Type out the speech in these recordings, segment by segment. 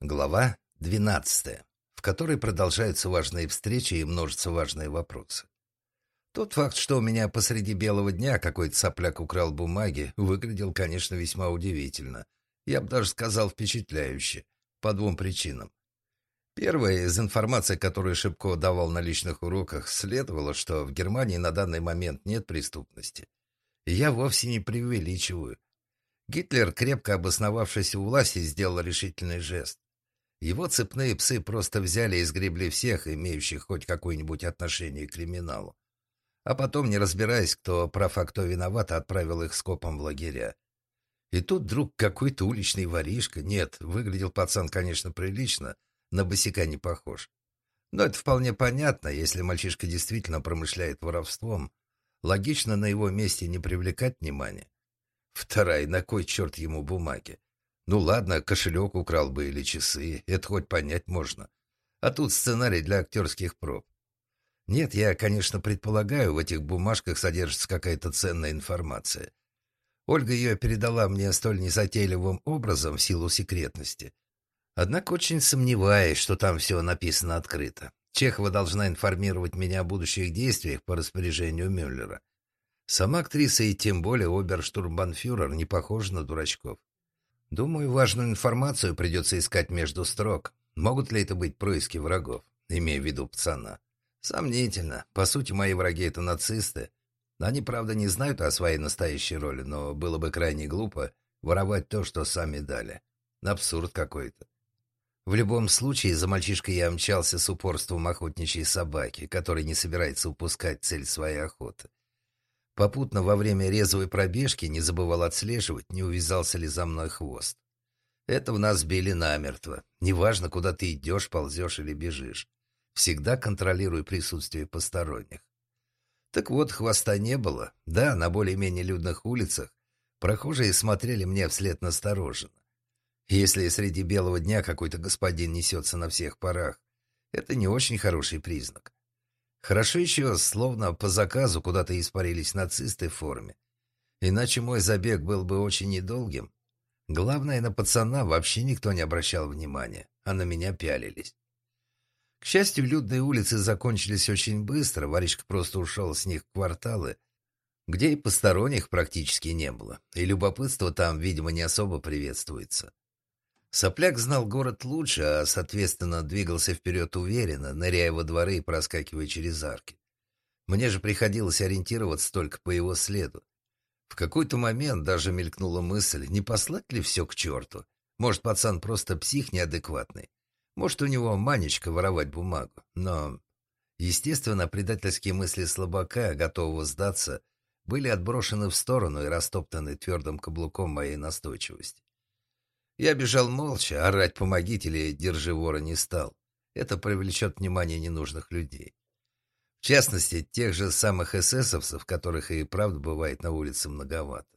Глава 12, в которой продолжаются важные встречи и множатся важные вопросы. Тот факт, что у меня посреди белого дня какой-то сопляк украл бумаги, выглядел, конечно, весьма удивительно. Я бы даже сказал впечатляюще. По двум причинам. Первая из информации, которую Шипко давал на личных уроках, следовало, что в Германии на данный момент нет преступности. Я вовсе не преувеличиваю. Гитлер, крепко обосновавшись у власти, сделал решительный жест. Его цепные псы просто взяли и сгребли всех, имеющих хоть какое-нибудь отношение к криминалу. А потом, не разбираясь, кто прав, а кто виноват, отправил их скопом в лагеря. И тут вдруг какой-то уличный воришка. Нет, выглядел пацан, конечно, прилично, на босика не похож. Но это вполне понятно, если мальчишка действительно промышляет воровством. Логично на его месте не привлекать внимания. Вторая, на кой черт ему бумаги? Ну ладно, кошелек украл бы или часы, это хоть понять можно. А тут сценарий для актерских проб. Нет, я, конечно, предполагаю, в этих бумажках содержится какая-то ценная информация. Ольга ее передала мне столь незатейливым образом в силу секретности. Однако очень сомневаюсь, что там все написано открыто. Чехова должна информировать меня о будущих действиях по распоряжению Мюллера. Сама актриса и тем более оберштурмбанфюрер не похожа на дурачков. Думаю, важную информацию придется искать между строк. Могут ли это быть происки врагов, имея в виду пацана? Сомнительно. По сути, мои враги — это нацисты. Они, правда, не знают о своей настоящей роли, но было бы крайне глупо воровать то, что сами дали. Абсурд какой-то. В любом случае, за мальчишкой я мчался с упорством охотничьей собаки, который не собирается упускать цель своей охоты. Попутно во время резвой пробежки не забывал отслеживать, не увязался ли за мной хвост. Это в нас били намертво. Неважно, куда ты идешь, ползешь или бежишь. Всегда контролируй присутствие посторонних. Так вот, хвоста не было. Да, на более-менее людных улицах прохожие смотрели мне вслед настороженно. Если среди белого дня какой-то господин несется на всех парах, это не очень хороший признак. Хорошо еще, словно по заказу куда-то испарились нацисты в форме. Иначе мой забег был бы очень недолгим. Главное, на пацана вообще никто не обращал внимания, а на меня пялились. К счастью, людные улицы закончились очень быстро, воришка просто ушел с них в кварталы, где и посторонних практически не было, и любопытство там, видимо, не особо приветствуется. Сопляк знал город лучше, а, соответственно, двигался вперед уверенно, ныряя во дворы и проскакивая через арки. Мне же приходилось ориентироваться только по его следу. В какой-то момент даже мелькнула мысль, не послать ли все к черту. Может, пацан просто псих неадекватный. Может, у него манечка воровать бумагу. Но, естественно, предательские мысли слабака, готового сдаться, были отброшены в сторону и растоптаны твердым каблуком моей настойчивости. Я бежал молча, орать «помогите» или «держи вора» не стал. Это привлечет внимание ненужных людей. В частности, тех же самых эсэсовцев, которых и правда бывает на улице многовато.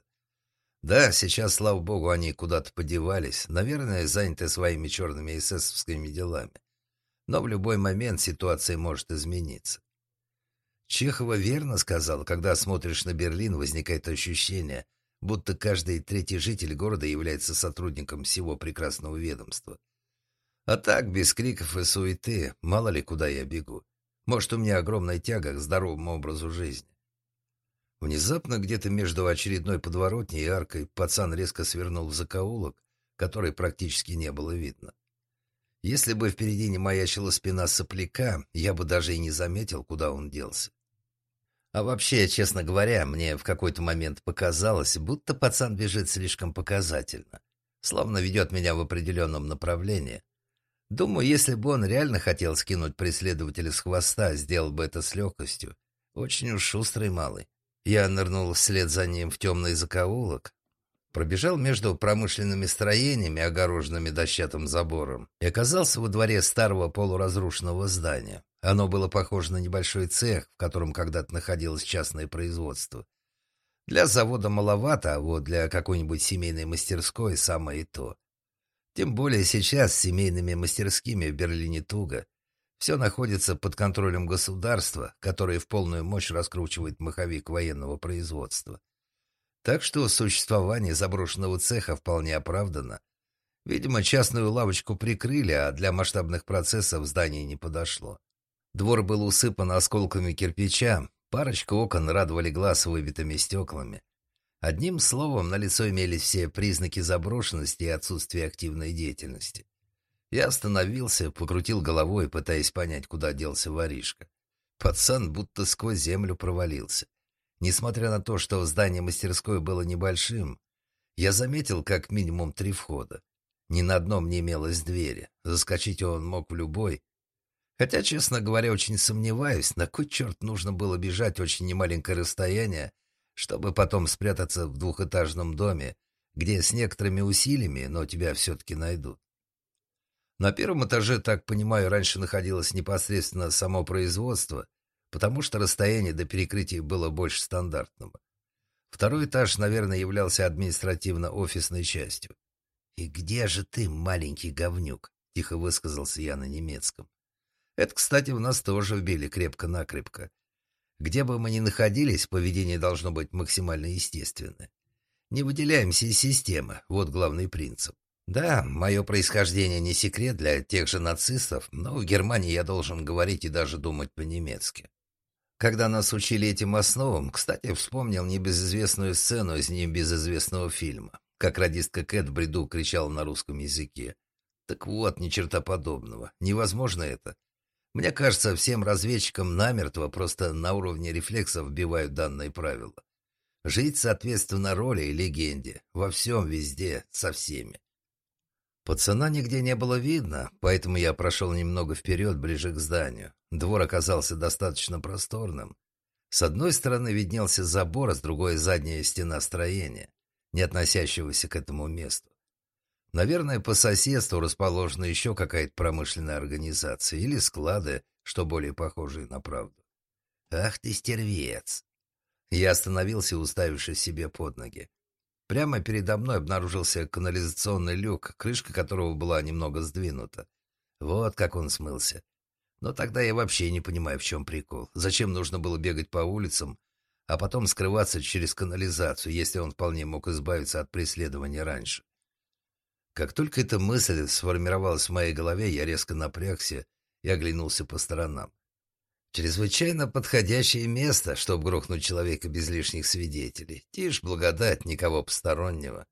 Да, сейчас, слава богу, они куда-то подевались, наверное, заняты своими черными эсэсовскими делами. Но в любой момент ситуация может измениться. Чехова верно сказал, когда смотришь на Берлин, возникает ощущение – будто каждый третий житель города является сотрудником всего прекрасного ведомства. А так, без криков и суеты, мало ли куда я бегу. Может, у меня огромная тяга к здоровому образу жизни. Внезапно где-то между очередной подворотней и аркой пацан резко свернул в закоулок, который практически не было видно. Если бы впереди не маячила спина сопляка, я бы даже и не заметил, куда он делся. А вообще, честно говоря, мне в какой-то момент показалось, будто пацан бежит слишком показательно. Словно ведет меня в определенном направлении. Думаю, если бы он реально хотел скинуть преследователя с хвоста, сделал бы это с легкостью. Очень уж шустрый малый. Я нырнул вслед за ним в темный закоулок, пробежал между промышленными строениями, огороженными дощатым забором, и оказался во дворе старого полуразрушенного здания. Оно было похоже на небольшой цех, в котором когда-то находилось частное производство. Для завода маловато, а вот для какой-нибудь семейной мастерской самое то. Тем более сейчас с семейными мастерскими в Берлине туго. Все находится под контролем государства, которое в полную мощь раскручивает маховик военного производства. Так что существование заброшенного цеха вполне оправдано. Видимо, частную лавочку прикрыли, а для масштабных процессов здание не подошло. Двор был усыпан осколками кирпича, парочка окон радовали глаз выбитыми стеклами. Одним словом, на лицо имелись все признаки заброшенности и отсутствия активной деятельности. Я остановился, покрутил головой, пытаясь понять, куда делся воришка. Пацан будто сквозь землю провалился. Несмотря на то, что здание мастерской было небольшим, я заметил как минимум три входа. Ни на одном не имелось двери. Заскочить он мог в любой. Хотя, честно говоря, очень сомневаюсь, на кой черт нужно было бежать очень немаленькое расстояние, чтобы потом спрятаться в двухэтажном доме, где с некоторыми усилиями, но тебя все-таки найдут. На первом этаже, так понимаю, раньше находилось непосредственно само производство, потому что расстояние до перекрытия было больше стандартного. Второй этаж, наверное, являлся административно-офисной частью. «И где же ты, маленький говнюк?» — тихо высказался я на немецком. «Это, кстати, в нас тоже вбили крепко-накрепко. Где бы мы ни находились, поведение должно быть максимально естественное. Не выделяемся из системы, вот главный принцип. Да, мое происхождение не секрет для тех же нацистов, но в Германии я должен говорить и даже думать по-немецки. Когда нас учили этим основам, кстати, вспомнил небезызвестную сцену из небезызвестного фильма, как радистка Кэт в бреду кричала на русском языке. Так вот, ни черта подобного. Невозможно это. Мне кажется, всем разведчикам намертво просто на уровне рефлексов вбивают данные правила. Жить соответственно роли и легенде. Во всем, везде, со всеми. Пацана нигде не было видно, поэтому я прошел немного вперед, ближе к зданию. Двор оказался достаточно просторным. С одной стороны виднелся забор, а с другой — задняя стена строения, не относящегося к этому месту. Наверное, по соседству расположена еще какая-то промышленная организация или склады, что более похожие на правду. «Ах ты, стервец!» Я остановился, уставившись себе под ноги. Прямо передо мной обнаружился канализационный люк, крышка которого была немного сдвинута. Вот как он смылся. Но тогда я вообще не понимаю, в чем прикол. Зачем нужно было бегать по улицам, а потом скрываться через канализацию, если он вполне мог избавиться от преследования раньше. Как только эта мысль сформировалась в моей голове, я резко напрягся и оглянулся по сторонам. Чрезвычайно подходящее место, чтобы грохнуть человека без лишних свидетелей. Тишь, благодать, никого постороннего.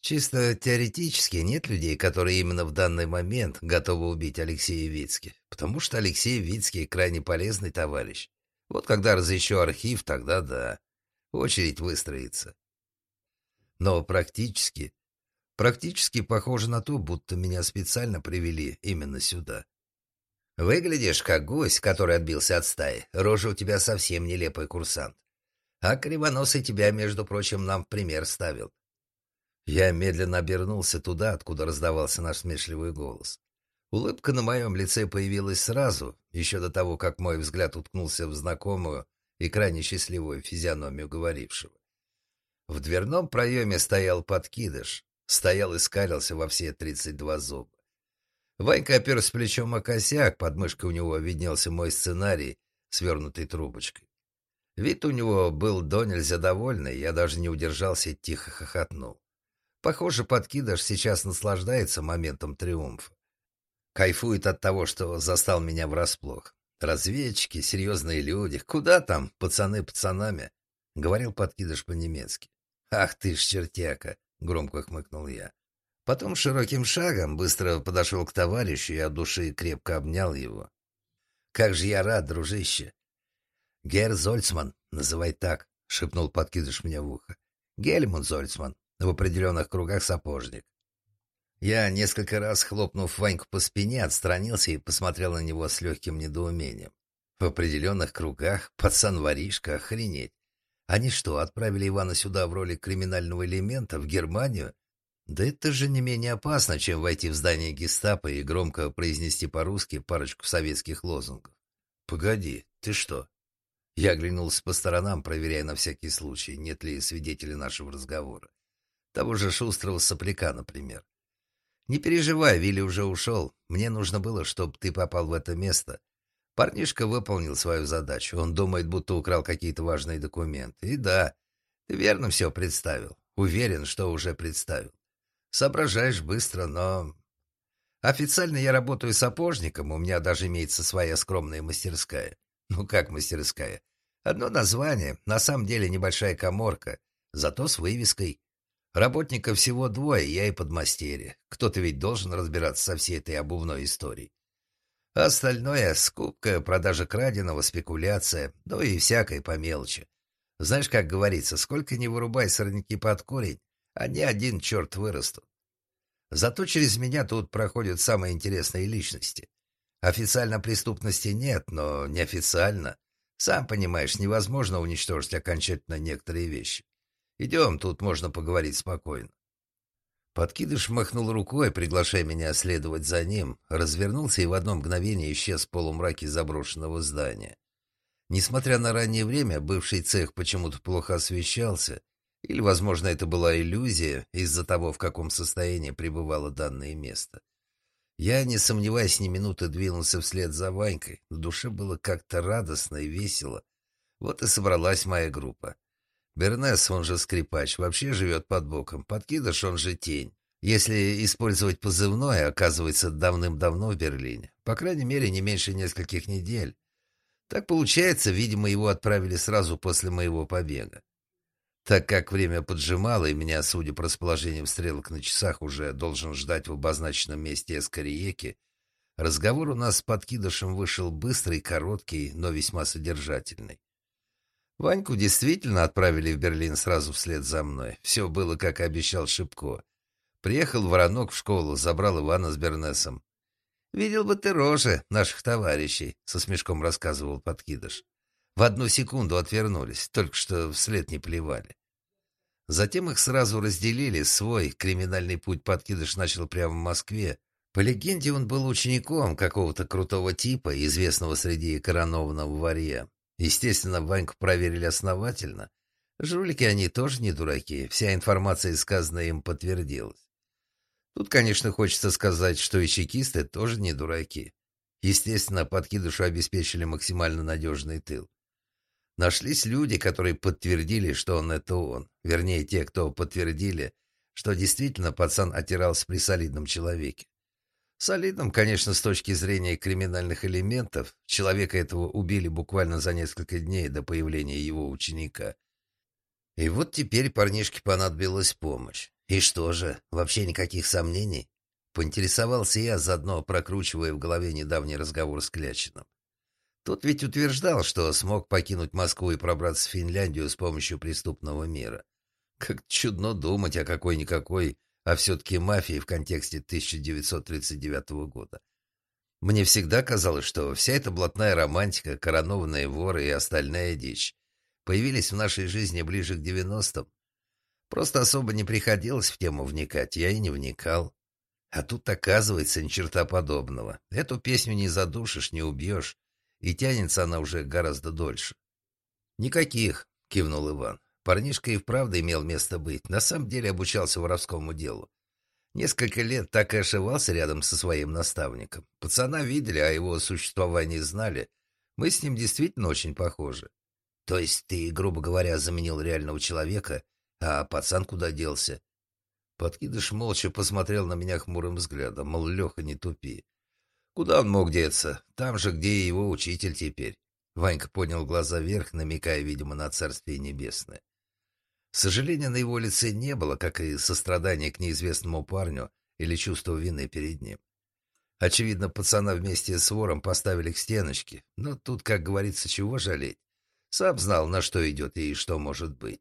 Чисто теоретически нет людей, которые именно в данный момент готовы убить Алексея Вицки, потому что Алексей Вицкий крайне полезный товарищ. Вот когда разыщу архив, тогда да, очередь выстроится. Но практически, практически похоже на то, будто меня специально привели именно сюда. Выглядишь как гусь, который отбился от стаи. Рожа у тебя совсем нелепый курсант. А кривоносый тебя, между прочим, нам в пример ставил. Я медленно обернулся туда, откуда раздавался наш смешливый голос. Улыбка на моем лице появилась сразу, еще до того, как мой взгляд уткнулся в знакомую и крайне счастливую физиономию говорившего. В дверном проеме стоял подкидыш, стоял и скалился во все тридцать два зуба. Ванька оперся плечом о косяк, под мышкой у него виднелся мой сценарий, свернутый трубочкой. Вид у него был до нельзя довольный, я даже не удержался и тихо хохотнул. Похоже, подкидыш сейчас наслаждается моментом триумфа. Кайфует от того, что застал меня врасплох. Разведчики, серьезные люди. Куда там, пацаны пацанами? Говорил подкидыш по-немецки. Ах ты ж чертяка, громко хмыкнул я. Потом широким шагом быстро подошел к товарищу и от души крепко обнял его. «Как же я рад, дружище!» «Гер Зольцман, называй так», — шепнул подкидыш мне в ухо. «Гельмут Зольцман, в определенных кругах сапожник». Я, несколько раз хлопнув Ваньку по спине, отстранился и посмотрел на него с легким недоумением. В определенных кругах пацан-воришка, охренеть. Они что, отправили Ивана сюда в роли криминального элемента, в Германию, да это же не менее опасно, чем войти в здание гестапо и громко произнести по-русски парочку советских лозунгов. «Погоди, ты что?» Я оглянулся по сторонам, проверяя на всякий случай, нет ли свидетелей нашего разговора. Того же шустрого сопляка, например. «Не переживай, Вилли уже ушел. Мне нужно было, чтобы ты попал в это место. Парнишка выполнил свою задачу. Он думает, будто украл какие-то важные документы. И да, ты верно все представил. Уверен, что уже представил. Соображаешь быстро, но... Официально я работаю сапожником, у меня даже имеется своя скромная мастерская. Ну как мастерская? Одно название, на самом деле небольшая коморка, зато с вывеской. Работников всего двое, я и подмастерье. Кто-то ведь должен разбираться со всей этой обувной историей. Остальное — скупка, продажа краденого, спекуляция, ну и всякое по мелочи. Знаешь, как говорится, сколько не вырубай сорняки под корень, они один черт вырастут. Зато через меня тут проходят самые интересные личности. Официально преступности нет, но неофициально. Сам понимаешь, невозможно уничтожить окончательно некоторые вещи. Идем, тут можно поговорить спокойно. Подкидыш махнул рукой, приглашая меня следовать за ним, развернулся и в одно мгновение исчез в полумраке заброшенного здания. Несмотря на раннее время, бывший цех почему-то плохо освещался, или, возможно, это была иллюзия из-за того, в каком состоянии пребывало данное место. Я, не сомневаясь ни минуты, двинулся вслед за Ванькой. На душе было как-то радостно и весело. Вот и собралась моя группа. Бернес, он же скрипач, вообще живет под боком. Подкидыш, он же тень. Если использовать позывное, оказывается давным-давно в Берлине. По крайней мере, не меньше нескольких недель. Так получается, видимо, его отправили сразу после моего побега. Так как время поджимало, и меня, судя по расположению стрелок на часах, уже должен ждать в обозначенном месте Эскариеки, разговор у нас с подкидышем вышел быстрый, короткий, но весьма содержательный. Ваньку действительно отправили в Берлин сразу вслед за мной. Все было, как обещал Шипко. Приехал Воронок в школу, забрал Ивана с Бернесом. «Видел бы ты рожи наших товарищей», — со смешком рассказывал подкидыш. В одну секунду отвернулись, только что вслед не плевали. Затем их сразу разделили, свой криминальный путь подкидыш начал прямо в Москве. По легенде, он был учеником какого-то крутого типа, известного среди коронованного варья. Естественно, Ваньку проверили основательно. Жулики они тоже не дураки, вся информация, сказанная им, подтвердилась. Тут, конечно, хочется сказать, что и чекисты тоже не дураки. Естественно, подкидышу обеспечили максимально надежный тыл. Нашлись люди, которые подтвердили, что он это он. Вернее, те, кто подтвердили, что действительно пацан отирался при солидном человеке. Солидным, конечно, с точки зрения криминальных элементов. Человека этого убили буквально за несколько дней до появления его ученика. И вот теперь парнишке понадобилась помощь. И что же, вообще никаких сомнений? Поинтересовался я, заодно прокручивая в голове недавний разговор с Клячиным. Тот ведь утверждал, что смог покинуть Москву и пробраться в Финляндию с помощью преступного мира. Как чудно думать о какой-никакой, а все-таки мафии в контексте 1939 года. Мне всегда казалось, что вся эта блатная романтика, коронованные воры и остальная дичь появились в нашей жизни ближе к 90-м. Просто особо не приходилось в тему вникать, я и не вникал. А тут, оказывается, ни черта подобного. Эту песню не задушишь, не убьешь. И тянется она уже гораздо дольше. «Никаких», — кивнул Иван. Парнишка и вправду имел место быть. На самом деле обучался воровскому делу. Несколько лет так и ошивался рядом со своим наставником. Пацана видели, а его существование знали. Мы с ним действительно очень похожи. То есть ты, грубо говоря, заменил реального человека, а пацан куда делся? Подкидыш молча посмотрел на меня хмурым взглядом, мол, Леха, не тупи. Куда он мог деться? Там же, где и его учитель теперь. Ванька поднял глаза вверх, намекая, видимо, на Царствие Небесное. Сожаления на его лице не было, как и сострадания к неизвестному парню или чувства вины перед ним. Очевидно, пацана вместе с вором поставили к стеночке, но тут, как говорится, чего жалеть. Сам знал, на что идет и что может быть.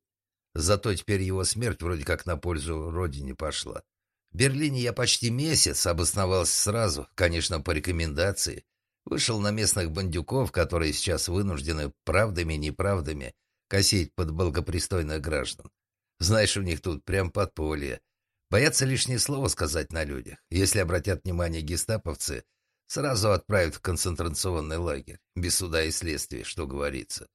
Зато теперь его смерть вроде как на пользу родине пошла. В Берлине я почти месяц обосновался сразу, конечно, по рекомендации. Вышел на местных бандюков, которые сейчас вынуждены правдами и неправдами косить под благопристойных граждан. Знаешь, у них тут прям подполье. Боятся лишнее слово сказать на людях. Если обратят внимание гестаповцы, сразу отправят в концентрационный лагерь, без суда и следствия, что говорится.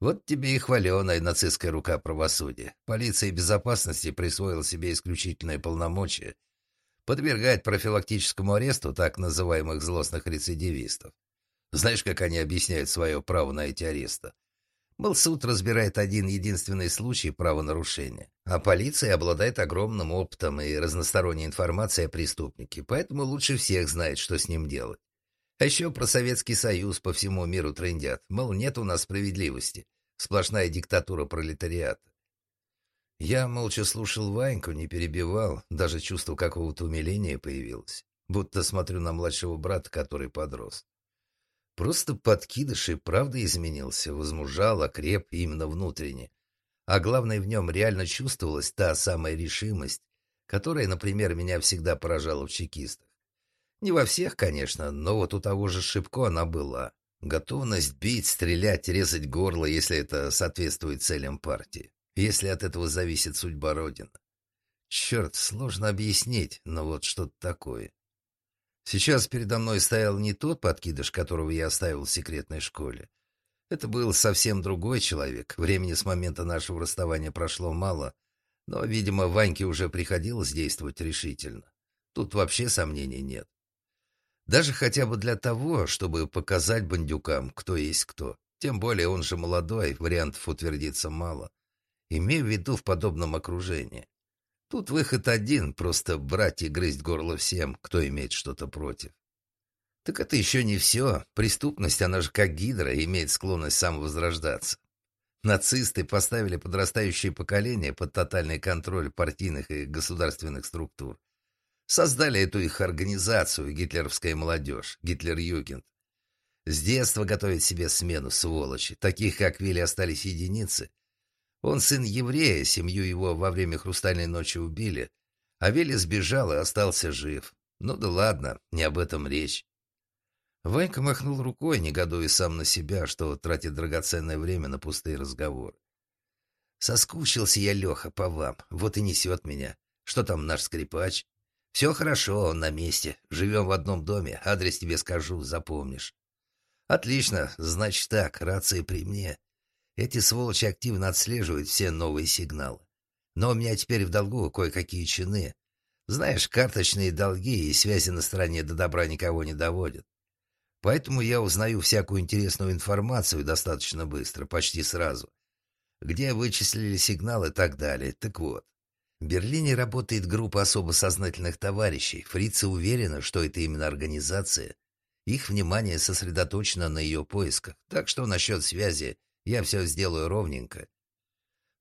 Вот тебе и хваленая нацистская рука правосудия. Полиция безопасности присвоила себе исключительное полномочие подвергать профилактическому аресту так называемых злостных рецидивистов. Знаешь, как они объясняют свое право на эти аресты? Мол, суд разбирает один единственный случай правонарушения, а полиция обладает огромным опытом и разносторонней информацией о преступнике, поэтому лучше всех знает, что с ним делать. А еще про Советский Союз по всему миру трендят, мол, нет у нас справедливости, сплошная диктатура пролетариата. Я молча слушал Ваньку, не перебивал, даже чувство какого-то умиления появилось, будто смотрю на младшего брата, который подрос. Просто подкидыш и правда изменился, возмужал, окреп именно внутренне. А главное, в нем реально чувствовалась та самая решимость, которая, например, меня всегда поражала в чекистах. Не во всех, конечно, но вот у того же Шипко она была. Готовность бить, стрелять, резать горло, если это соответствует целям партии если от этого зависит судьба Родины. Черт, сложно объяснить, но вот что-то такое. Сейчас передо мной стоял не тот подкидыш, которого я оставил в секретной школе. Это был совсем другой человек. Времени с момента нашего расставания прошло мало, но, видимо, Ваньке уже приходилось действовать решительно. Тут вообще сомнений нет. Даже хотя бы для того, чтобы показать бандюкам, кто есть кто. Тем более он же молодой, вариантов утвердиться мало. Имею в виду в подобном окружении. Тут выход один — просто брать и грызть горло всем, кто имеет что-то против. Так это еще не все. Преступность, она же как гидра, имеет склонность самовозрождаться. Нацисты поставили подрастающее поколение под тотальный контроль партийных и государственных структур. Создали эту их организацию, гитлеровская молодежь, Гитлер-Югент. С детства готовят себе смену, сволочи. Таких, как Вилли, остались единицы — он сын еврея, семью его во время «Хрустальной ночи» убили, а Вели сбежал и остался жив. Ну да ладно, не об этом речь. Ванька махнул рукой, негодуя сам на себя, что тратит драгоценное время на пустые разговоры. Соскучился я, Леха, по вам, вот и несет меня. Что там наш скрипач? Все хорошо, он на месте. Живем в одном доме, адрес тебе скажу, запомнишь. Отлично, значит так, рация при мне. Эти сволочи активно отслеживают все новые сигналы. Но у меня теперь в долгу кое-какие чины. Знаешь, карточные долги и связи на стороне до добра никого не доводят. Поэтому я узнаю всякую интересную информацию достаточно быстро, почти сразу. Где вычислили сигналы и так далее. Так вот, в Берлине работает группа особо сознательных товарищей. Фрицы уверены, что это именно организация. Их внимание сосредоточено на ее поисках. Так что насчет связи я все сделаю ровненько».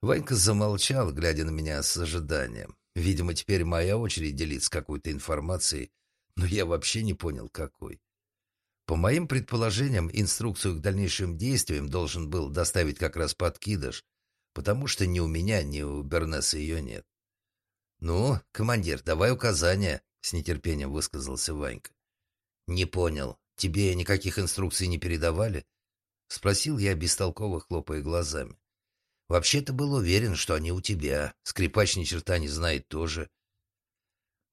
Ванька замолчал, глядя на меня с ожиданием. Видимо, теперь моя очередь делиться какой-то информацией, но я вообще не понял, какой. По моим предположениям, инструкцию к дальнейшим действиям должен был доставить как раз подкидыш, потому что ни у меня, ни у Бернеса ее нет. «Ну, командир, давай указания», — с нетерпением высказался Ванька. «Не понял. Тебе никаких инструкций не передавали?» — спросил я, бестолково хлопая глазами. «Вообще-то был уверен, что они у тебя. Скрипач ни черта не знает тоже».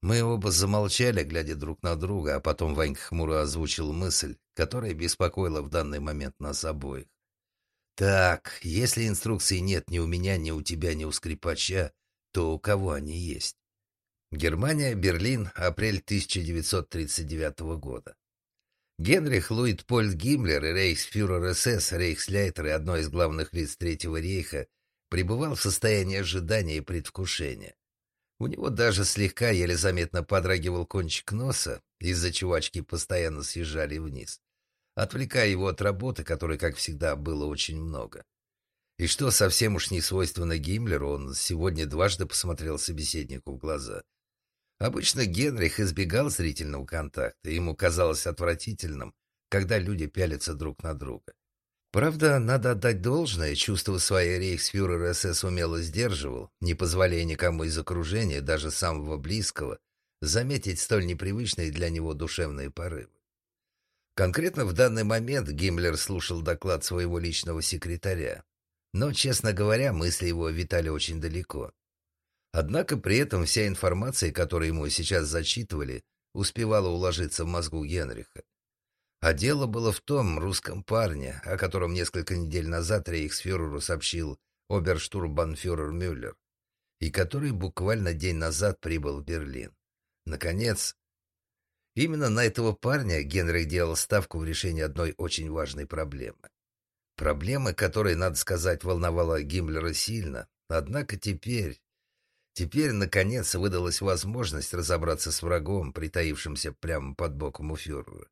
Мы оба замолчали, глядя друг на друга, а потом Ванька хмуро озвучил мысль, которая беспокоила в данный момент нас обоих. «Так, если инструкций нет ни у меня, ни у тебя, ни у скрипача, то у кого они есть?» Германия, Берлин, апрель 1939 года. Генрих Луитпольд Гиммлер и рейхсфюрер СС, рейхсляйтер и одно из главных лиц Третьего рейха, пребывал в состоянии ожидания и предвкушения. У него даже слегка еле заметно подрагивал кончик носа, из-за чего очки постоянно съезжали вниз, отвлекая его от работы, которой, как всегда, было очень много. И что совсем уж не свойственно Гиммлеру, он сегодня дважды посмотрел собеседнику в глаза — Обычно Генрих избегал зрительного контакта, ему казалось отвратительным, когда люди пялятся друг на друга. Правда, надо отдать должное, чувство своей рейхсфюрер СС умело сдерживал, не позволяя никому из окружения, даже самого близкого, заметить столь непривычные для него душевные порывы. Конкретно в данный момент Гиммлер слушал доклад своего личного секретаря. Но, честно говоря, мысли его витали очень далеко. Однако при этом вся информация, которую ему сейчас зачитывали, успевала уложиться в мозгу Генриха. А дело было в том русском парне, о котором несколько недель назад рейхсфюреру сообщил оберштурбанфюрер Мюллер, и который буквально день назад прибыл в Берлин. Наконец, именно на этого парня Генрих делал ставку в решении одной очень важной проблемы. Проблема, которая, надо сказать, волновала Гиммлера сильно. Однако теперь... Теперь, наконец, выдалась возможность разобраться с врагом, притаившимся прямо под боком у фюрера.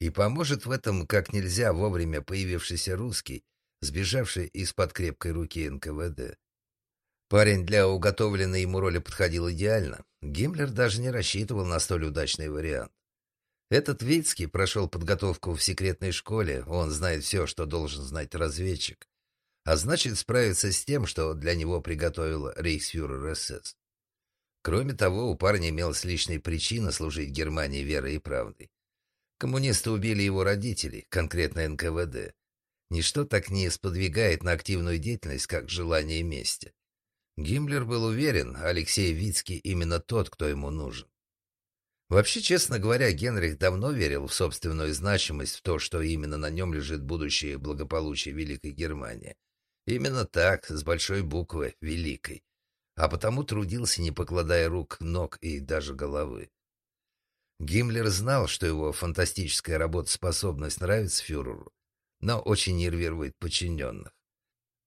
И поможет в этом как нельзя вовремя появившийся русский, сбежавший из-под крепкой руки НКВД. Парень для уготовленной ему роли подходил идеально. Гиммлер даже не рассчитывал на столь удачный вариант. Этот Вицкий прошел подготовку в секретной школе, он знает все, что должен знать разведчик. А значит, справится с тем, что для него приготовил рейхсфюрер СС. Кроме того, у парня имелась личная причина служить Германии верой и правдой. Коммунисты убили его родителей, конкретно НКВД. Ничто так не сподвигает на активную деятельность, как желание мести. Гиммлер был уверен, Алексей Вицкий именно тот, кто ему нужен. Вообще, честно говоря, Генрих давно верил в собственную значимость, в то, что именно на нем лежит будущее благополучие Великой Германии. Именно так, с большой буквы «Великой». А потому трудился, не покладая рук, ног и даже головы. Гиммлер знал, что его фантастическая работоспособность нравится фюреру, но очень нервирует подчиненных.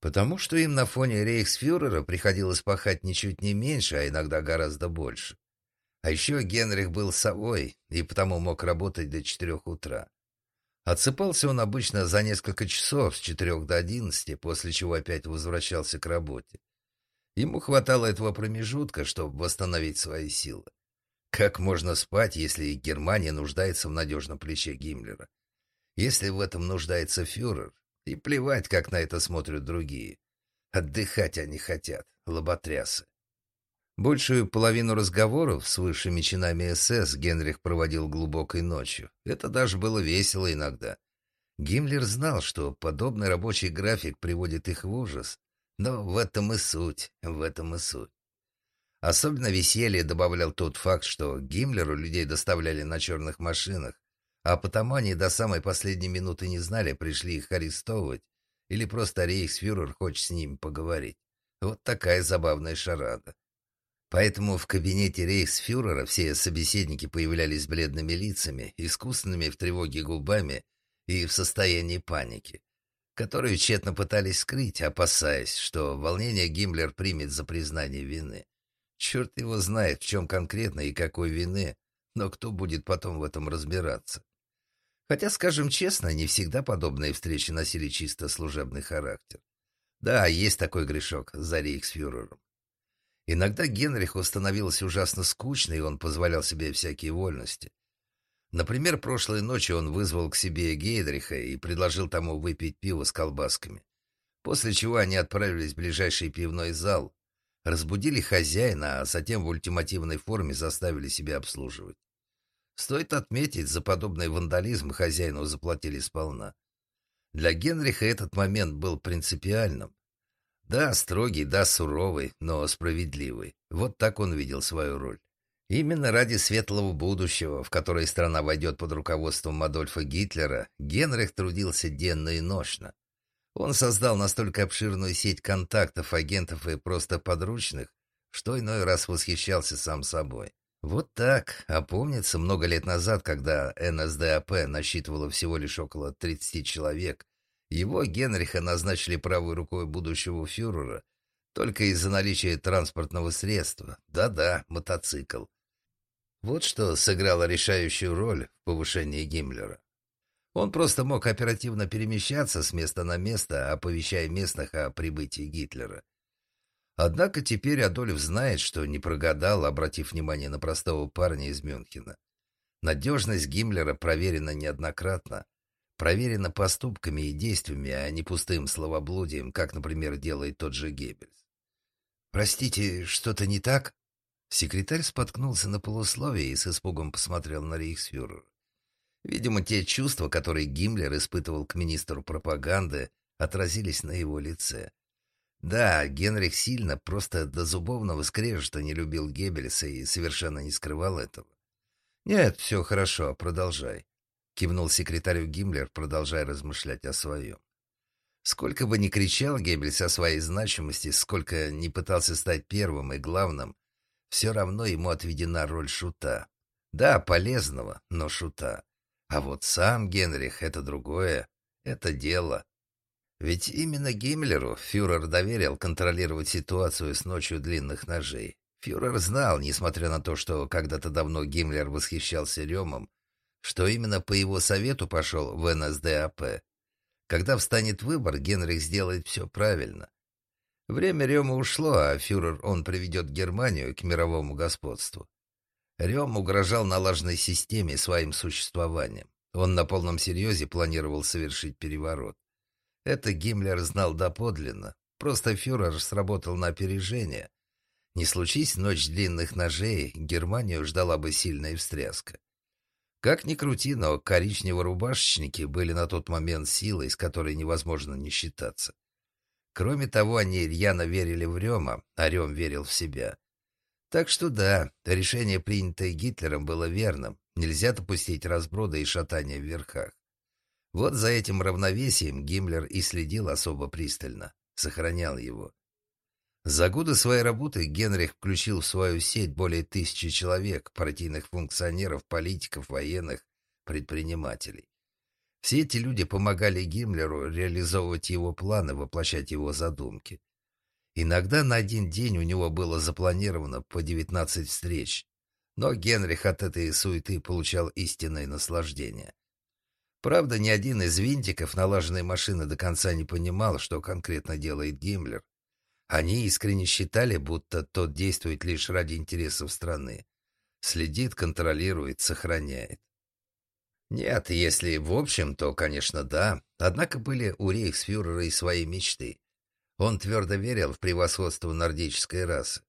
Потому что им на фоне рейхсфюрера приходилось пахать ничуть не меньше, а иногда гораздо больше. А еще Генрих был совой и потому мог работать до четырех утра. Отсыпался он обычно за несколько часов, с четырех до одиннадцати, после чего опять возвращался к работе. Ему хватало этого промежутка, чтобы восстановить свои силы. Как можно спать, если Германия нуждается в надежном плече Гиммлера? Если в этом нуждается фюрер, и плевать, как на это смотрят другие. Отдыхать они хотят, лоботрясы. Большую половину разговоров с высшими чинами СС Генрих проводил глубокой ночью. Это даже было весело иногда. Гиммлер знал, что подобный рабочий график приводит их в ужас. Но в этом и суть, в этом и суть. Особенно веселье добавлял тот факт, что Гиммлеру людей доставляли на черных машинах, а потому они до самой последней минуты не знали, пришли их арестовывать или просто рейхсфюрер хочет с ними поговорить. Вот такая забавная шарада. Поэтому в кабинете рейхсфюрера все собеседники появлялись бледными лицами, искусственными в тревоге губами и в состоянии паники, которую тщетно пытались скрыть, опасаясь, что волнение Гиммлер примет за признание вины. Черт его знает, в чем конкретно и какой вины, но кто будет потом в этом разбираться. Хотя, скажем честно, не всегда подобные встречи носили чисто служебный характер. Да, есть такой грешок за рейхсфюрером. Иногда Генриху становилось ужасно скучно, и он позволял себе всякие вольности. Например, прошлой ночью он вызвал к себе Гейдриха и предложил тому выпить пиво с колбасками. После чего они отправились в ближайший пивной зал, разбудили хозяина, а затем в ультимативной форме заставили себя обслуживать. Стоит отметить, за подобный вандализм хозяину заплатили сполна. Для Генриха этот момент был принципиальным. Да, строгий, да, суровый, но справедливый. Вот так он видел свою роль. Именно ради светлого будущего, в которое страна войдет под руководством Адольфа Гитлера, Генрих трудился денно и ночно. Он создал настолько обширную сеть контактов, агентов и просто подручных, что иной раз восхищался сам собой. Вот так. А помнится, много лет назад, когда НСДАП насчитывала всего лишь около 30 человек, его, Генриха, назначили правой рукой будущего фюрера только из-за наличия транспортного средства. Да-да, мотоцикл. Вот что сыграло решающую роль в повышении Гиммлера. Он просто мог оперативно перемещаться с места на место, оповещая местных о прибытии Гитлера. Однако теперь Адольф знает, что не прогадал, обратив внимание на простого парня из Мюнхена. Надежность Гиммлера проверена неоднократно. Проверена поступками и действиями, а не пустым словоблудием, как, например, делает тот же Геббельс. «Простите, что-то не так?» Секретарь споткнулся на полусловие и с испугом посмотрел на рейхсфюрера. Видимо, те чувства, которые Гиммлер испытывал к министру пропаганды, отразились на его лице. Да, Генрих сильно, просто до зубовного скрежета не любил Геббельса и совершенно не скрывал этого. «Нет, все хорошо, продолжай», — кивнул секретарю Гиммлер, продолжая размышлять о своем. Сколько бы ни кричал Геббельс о своей значимости, сколько не пытался стать первым и главным, все равно ему отведена роль шута. Да, полезного, но шута. А вот сам Генрих — это другое, это дело. Ведь именно Гиммлеру фюрер доверил контролировать ситуацию с ночью длинных ножей. Фюрер знал, несмотря на то, что когда-то давно Гиммлер восхищался Ремом, что именно по его совету пошел в НСДАП. Когда встанет выбор, Генрих сделает все правильно. Время Рема ушло, а фюрер он приведет Германию к мировому господству. Рем угрожал налаженной системе своим существованием. Он на полном серьезе планировал совершить переворот. Это Гиммлер знал доподлинно. Просто фюрер сработал на опережение. Не случись ночь длинных ножей, Германию ждала бы сильная встряска. Как ни крути, но коричнево-рубашечники были на тот момент силой, с которой невозможно не считаться. Кроме того, они рьяно верили в Рема, а Рем верил в себя. Так что да, решение, принятое Гитлером, было верным. Нельзя допустить разброда и шатания в верхах. Вот за этим равновесием Гиммлер и следил особо пристально, сохранял его. За годы своей работы Генрих включил в свою сеть более тысячи человек, партийных функционеров, политиков, военных, предпринимателей. Все эти люди помогали Гиммлеру реализовывать его планы, воплощать его задумки. Иногда на один день у него было запланировано по 19 встреч, но Генрих от этой суеты получал истинное наслаждение. Правда, ни один из винтиков налаженной машины до конца не понимал, что конкретно делает Гиммлер. Они искренне считали, будто тот действует лишь ради интересов страны. Следит, контролирует, сохраняет. Нет, если в общем, то, конечно, да. Однако были у рейхсфюрера и свои мечты. Он твердо верил в превосходство нордической расы.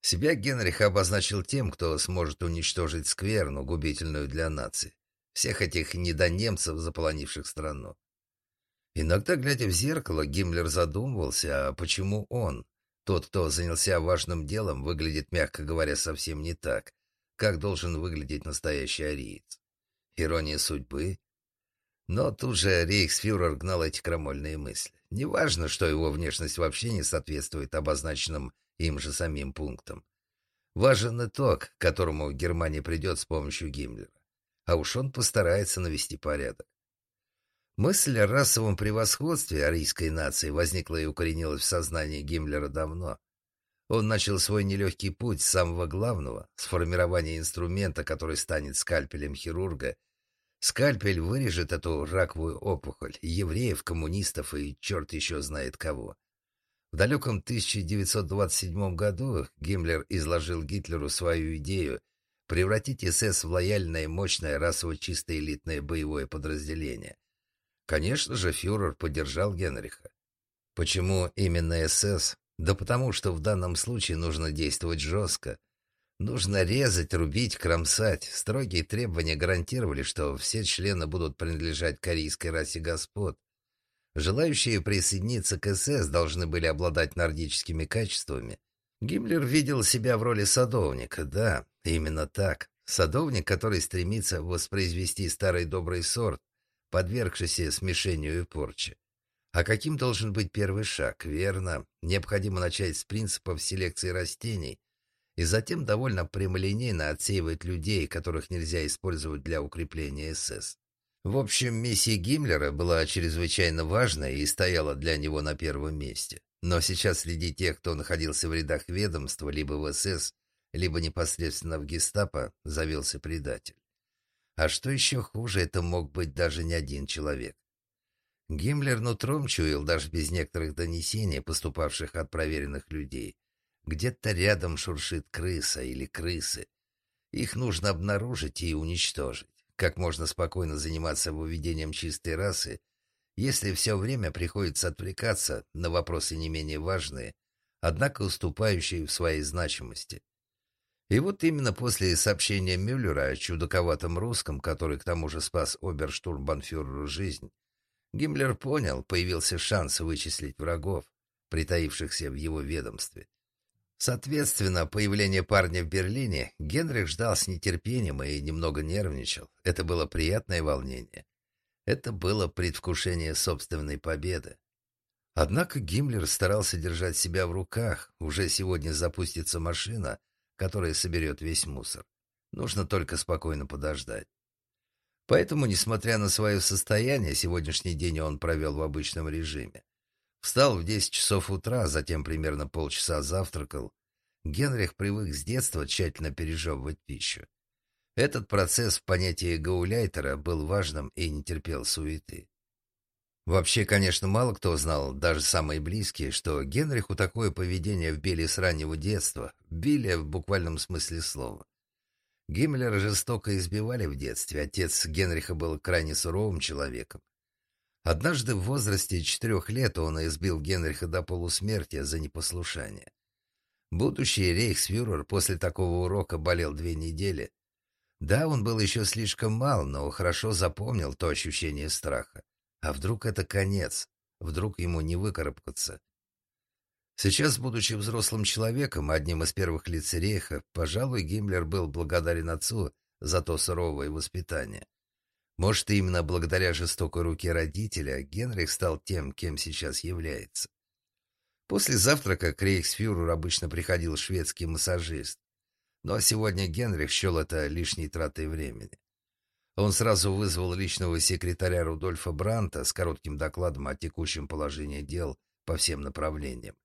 Себя Генрих обозначил тем, кто сможет уничтожить скверну, губительную для нации. Всех этих недонемцев, заполонивших страну. Иногда, глядя в зеркало, Гиммлер задумывался, а почему он, тот, кто занялся важным делом, выглядит, мягко говоря, совсем не так, как должен выглядеть настоящий ариец. Ирония судьбы? Но тут же рейхсфюрер гнал эти крамольные мысли. Неважно, что его внешность вообще не соответствует обозначенным им же самим пунктам. Важен итог, которому Германия придет с помощью Гиммлера. А уж он постарается навести порядок. Мысль о расовом превосходстве арийской нации возникла и укоренилась в сознании Гиммлера давно. Он начал свой нелегкий путь с самого главного, с формирования инструмента, который станет скальпелем хирурга. Скальпель вырежет эту раковую опухоль, евреев, коммунистов и черт еще знает кого. В далеком 1927 году Гиммлер изложил Гитлеру свою идею превратить СС в лояльное, мощное, расово чистое элитное боевое подразделение. Конечно же, фюрер поддержал Генриха. Почему именно СС? Да потому что в данном случае нужно действовать жестко. Нужно резать, рубить, кромсать. Строгие требования гарантировали, что все члены будут принадлежать корейской расе господ. Желающие присоединиться к СС должны были обладать нордическими качествами. Гиммлер видел себя в роли садовника, да, именно так. Садовник, который стремится воспроизвести старый добрый сорт, подвергшийся смешению и порче. А каким должен быть первый шаг? Верно, необходимо начать с принципов селекции растений и затем довольно прямолинейно отсеивать людей, которых нельзя использовать для укрепления СС. В общем, миссия Гиммлера была чрезвычайно важной и стояла для него на первом месте. Но сейчас среди тех, кто находился в рядах ведомства, либо в СС, либо непосредственно в гестапо, завелся предатель. А что еще хуже, это мог быть даже не один человек. Гиммлер нутром чуял даже без некоторых донесений, поступавших от проверенных людей. Где-то рядом шуршит крыса или крысы. Их нужно обнаружить и уничтожить. Как можно спокойно заниматься выведением чистой расы, если все время приходится отвлекаться на вопросы не менее важные, однако уступающие в своей значимости. И вот именно после сообщения Мюллера о чудаковатом русском, который к тому же спас оберштурмбанфюреру жизнь, Гиммлер понял, появился шанс вычислить врагов, притаившихся в его ведомстве. Соответственно, появление парня в Берлине Генрих ждал с нетерпением и немного нервничал. Это было приятное волнение. Это было предвкушение собственной победы. Однако Гиммлер старался держать себя в руках. Уже сегодня запустится машина — которая соберет весь мусор. Нужно только спокойно подождать. Поэтому, несмотря на свое состояние, сегодняшний день он провел в обычном режиме. Встал в 10 часов утра, затем примерно полчаса завтракал. Генрих привык с детства тщательно пережевывать пищу. Этот процесс в понятии гауляйтера был важным и не терпел суеты. Вообще, конечно, мало кто знал, даже самые близкие, что Генриху такое поведение вбили с раннего детства, вбили в буквальном смысле слова. Гиммлера жестоко избивали в детстве, отец Генриха был крайне суровым человеком. Однажды в возрасте четырех лет он избил Генриха до полусмерти за непослушание. Будущий рейхсфюрер после такого урока болел две недели. Да, он был еще слишком мал, но хорошо запомнил то ощущение страха. А вдруг это конец? Вдруг ему не выкарабкаться? Сейчас, будучи взрослым человеком, одним из первых лиц Рейха, пожалуй, Гиммлер был благодарен отцу за то суровое воспитание. Может, именно благодаря жестокой руке родителя Генрих стал тем, кем сейчас является. После завтрака к рейхсфюреру обычно приходил шведский массажист. Но сегодня Генрих счел это лишней тратой времени. Он сразу вызвал личного секретаря Рудольфа Бранта с коротким докладом о текущем положении дел по всем направлениям.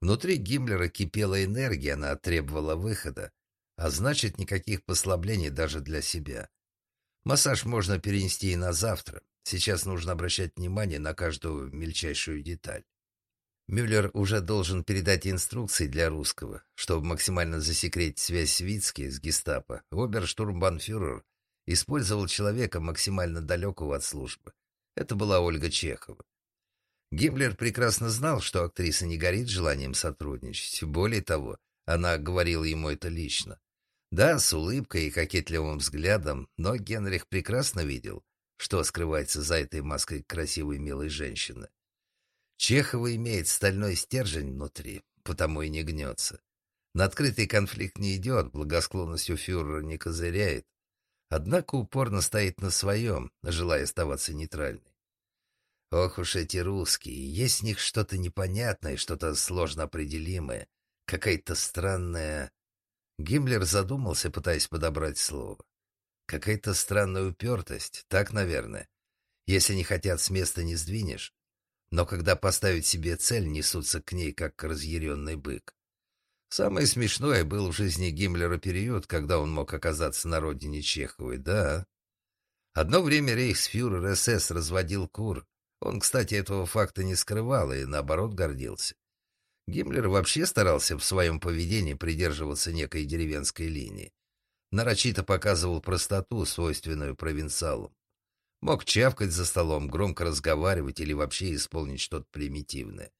Внутри Гиммлера кипела энергия, она требовала выхода, а значит, никаких послаблений даже для себя. Массаж можно перенести и на завтра. Сейчас нужно обращать внимание на каждую мельчайшую деталь. Мюллер уже должен передать инструкции для русского, чтобы максимально засекретить связь Свицки с гестапо. Оберштурмбанфюрер использовал человека максимально далекого от службы. Это была Ольга Чехова. Гиммлер прекрасно знал, что актриса не горит желанием сотрудничать. Более того, она говорила ему это лично. Да, с улыбкой и кокетливым взглядом, но Генрих прекрасно видел, что скрывается за этой маской красивой милой женщины. Чехова имеет стальной стержень внутри, потому и не гнется. На открытый конфликт не идет, благосклонностью фюрера не козыряет, Однако упорно стоит на своем, желая оставаться нейтральной. Ох уж эти русские, есть в них что-то непонятное, что-то сложно определимое, какая-то странная... Гиммлер задумался, пытаясь подобрать слово. Какая-то странная упертость, так, наверное. Если не хотят, с места не сдвинешь. Но когда поставить себе цель, несутся к ней, как разъяренный бык. Самое смешное был в жизни Гиммлера период, когда он мог оказаться на родине Чеховой, да. Одно время рейхсфюрер СС разводил кур. Он, кстати, этого факта не скрывал и, наоборот, гордился. Гиммлер вообще старался в своем поведении придерживаться некой деревенской линии. Нарочито показывал простоту, свойственную провинциалам. Мог чавкать за столом, громко разговаривать или вообще исполнить что-то примитивное.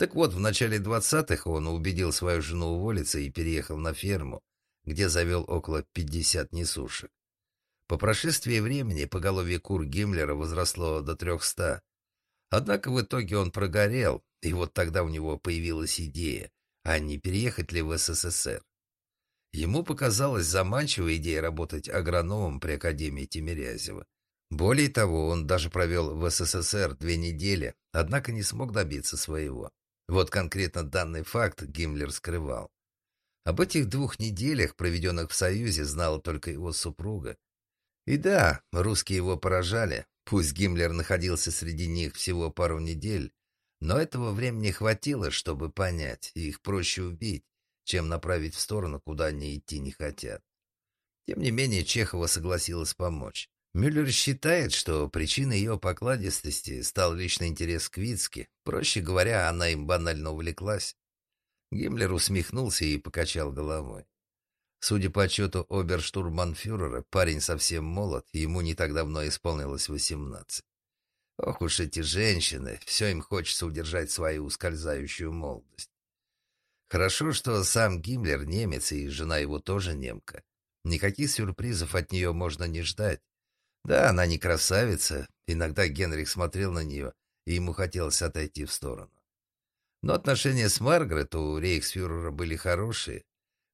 Так вот, в начале двадцатых он убедил свою жену уволиться и переехал на ферму, где завел около пятьдесят несушек. По прошествии времени поголовье кур Гиммлера возросло до трехста. Однако в итоге он прогорел, и вот тогда у него появилась идея, а не переехать ли в СССР. Ему показалась заманчивая идея работать агрономом при Академии Тимирязева. Более того, он даже провел в СССР две недели, однако не смог добиться своего. Вот конкретно данный факт Гиммлер скрывал. Об этих двух неделях, проведенных в Союзе, знала только его супруга. И да, русские его поражали. Пусть Гиммлер находился среди них всего пару недель, но этого времени хватило, чтобы понять, их проще убить, чем направить в сторону, куда они идти не хотят. Тем не менее, Чехова согласилась помочь. Мюллер считает, что причиной ее покладистости стал личный интерес к Вицке. Проще говоря, она им банально увлеклась. Гиммлер усмехнулся и покачал головой. Судя по отчету оберштурманфюрера, парень совсем молод, ему не так давно исполнилось восемнадцать. Ох уж эти женщины, все им хочется удержать свою ускользающую молодость. Хорошо, что сам Гиммлер немец, и жена его тоже немка. Никаких сюрпризов от нее можно не ждать. Да, она не красавица. Иногда Генрих смотрел на нее, и ему хотелось отойти в сторону. Но отношения с Маргарет у рейхсфюрера были хорошие.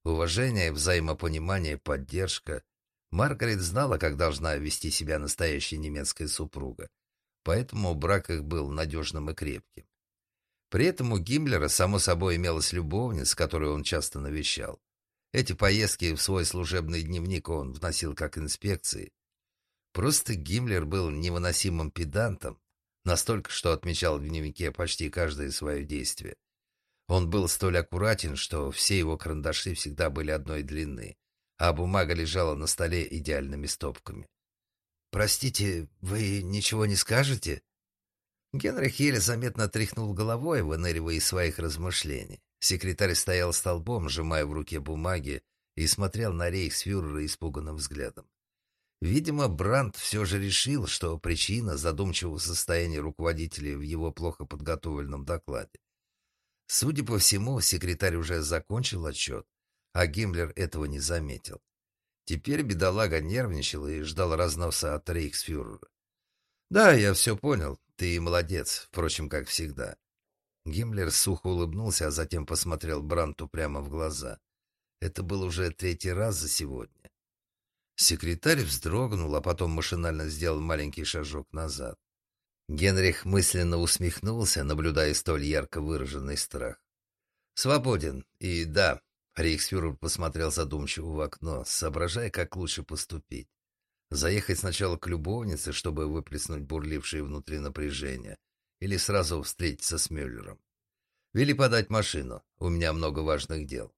Уважение, взаимопонимание, поддержка. Маргарет знала, как должна вести себя настоящая немецкая супруга. Поэтому брак их был надежным и крепким. При этом у Гиммлера, само собой, имелась любовница, которую он часто навещал. Эти поездки в свой служебный дневник он вносил как инспекции. Просто Гиммлер был невыносимым педантом, настолько, что отмечал в дневнике почти каждое свое действие. Он был столь аккуратен, что все его карандаши всегда были одной длины, а бумага лежала на столе идеальными стопками. «Простите, вы ничего не скажете?» Генрих еле заметно тряхнул головой, выныривая из своих размышлений. Секретарь стоял столбом, сжимая в руке бумаги, и смотрел на рейхсфюрера испуганным взглядом. Видимо, Брандт все же решил, что причина задумчивого состояния руководителя в его плохо подготовленном докладе. Судя по всему, секретарь уже закончил отчет, а Гиммлер этого не заметил. Теперь бедолага нервничал и ждал разноса от рейхсфюрера. «Да, я все понял. Ты молодец, впрочем, как всегда». Гиммлер сухо улыбнулся, а затем посмотрел Бранту прямо в глаза. Это был уже третий раз за сегодня. Секретарь вздрогнул, а потом машинально сделал маленький шажок назад. Генрих мысленно усмехнулся, наблюдая столь ярко выраженный страх. «Свободен. И да», — рейхсфюрер посмотрел задумчиво в окно, соображая, как лучше поступить. Заехать сначала к любовнице, чтобы выплеснуть бурлившее внутри напряжение, или сразу встретиться с Мюллером. Вели подать машину, у меня много важных дел.